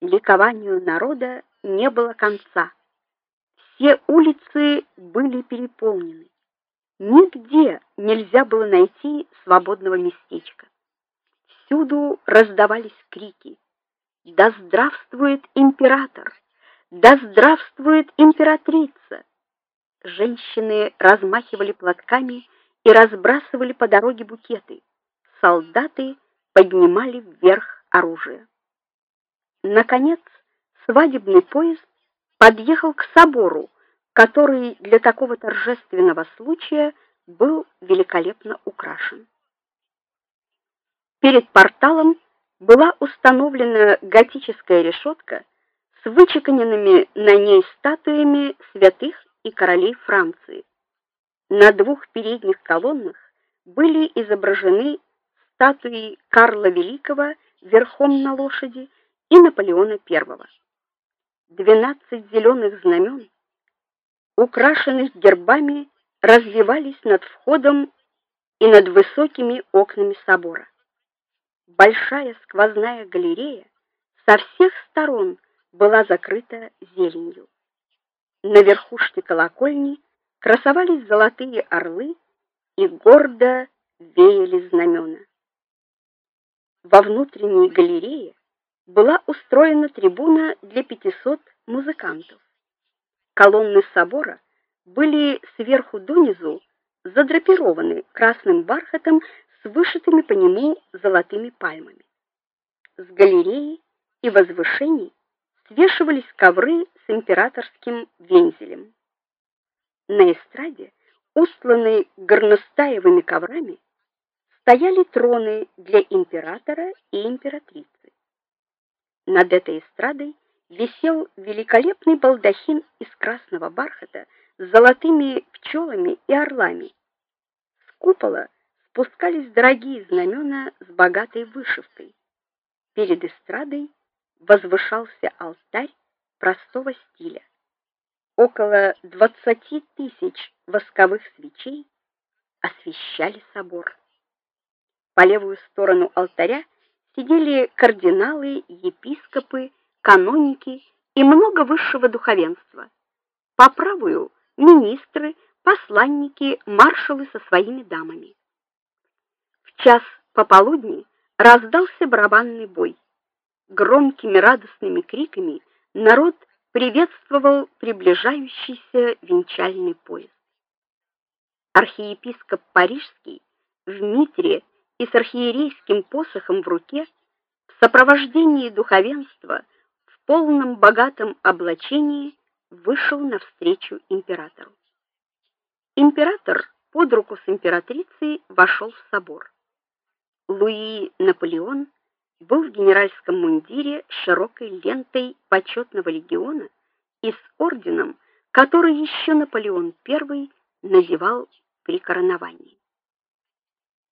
Ликованию народа не было конца. Все улицы были переполнены. Нигде нельзя было найти свободного местечка. Всюду раздавались крики: "Да здравствует император! Да здравствует императрица!" Женщины размахивали платками и разбрасывали по дороге букеты. Солдаты поднимали вверх оружие. Наконец, свадебный поезд подъехал к собору, который для такого торжественного случая был великолепно украшен. Перед порталом была установлена готическая решетка с вычеканенными на ней статуями святых и королей Франции. На двух передних колоннах были изображены статуи Карла Великого верхом на лошади и Наполеона I. Двенадцать зеленых знамен, украшенных гербами, развевались над входом и над высокими окнами собора. Большая сквозная галерея со всех сторон была закрыта зеленью. На верхушке колокольни красовались золотые орлы и гордо веяли знамена. Во внутренней галерее была устроена трибуна для 500 музыкантов. Колонны собора были сверху донизу задрапированы красным бархатом с вышитыми по нему золотыми пальмами. С галереи и возвышений свешивались ковры с императорским вензелем. На эстраде, устланной горностаевыми коврами, стояли троны для императора и императрицы. Над этой эстрадой висел великолепный балдахин из красного бархата с золотыми пчелами и орлами. С купола спускались дорогие знамена с богатой вышивкой. Перед эстрадой возвышался алтарь простого стиля. Около двадцати тысяч восковых свечей освещали собор. По левую сторону алтаря сидели кардиналы, епископы, каноники и много высшего духовенства. По правую министры, посланники, маршалы со своими дамами. В час пополудни раздался барабанный бой. Громкими радостными криками народ приветствовал приближающийся венчальный поезд. Архиепископ Парижский в митре и с архиерейским посохом в руке, в сопровождении духовенства, в полном богатом облачении вышел навстречу императору. Император под руку с императрицей вошел в собор. Луи Наполеон был в генеральском мундире с широкой лентой почетного легиона и с орденом, который еще Наполеон I надевал при короновании.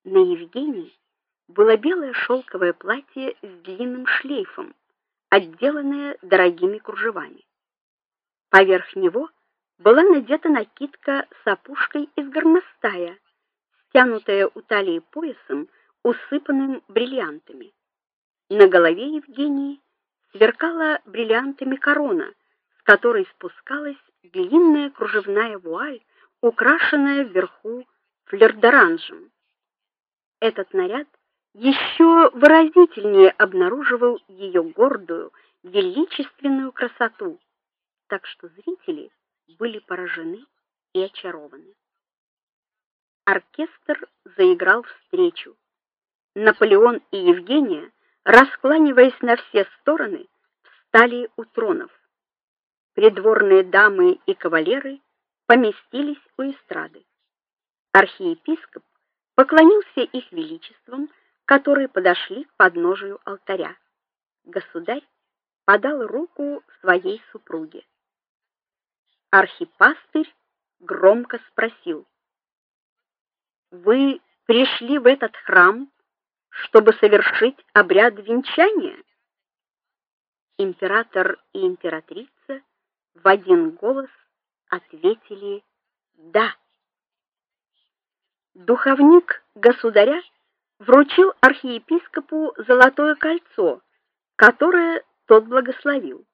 На Евгении было белое шелковое платье с длинным шлейфом, отделанное дорогими кружевами. Поверх него была надета накидка с опушкой из горностая, стянутая у талии поясом, усыпанным бриллиантами. На голове Евгении сверкала бриллиантами корона, с которой спускалась длинная кружевная вуаль, украшенная вверху флердоранжем. Этот наряд еще выразительнее обнаруживал ее гордую, величественную красоту, так что зрители были поражены и очарованы. Оркестр заиграл встречу. Наполеон и Евгения, раскланиваясь на все стороны, встали у тронов. Придворные дамы и кавалеры поместились у эстрады. Архиепископ поклонился их величествам, которые подошли к подножию алтаря. Государь подал руку своей супруге. Архипастырь громко спросил: "Вы пришли в этот храм, чтобы совершить обряд венчания?" Император и императрица в один голос ответили: "Да" духовник государя вручил архиепископу золотое кольцо, которое тот благословил.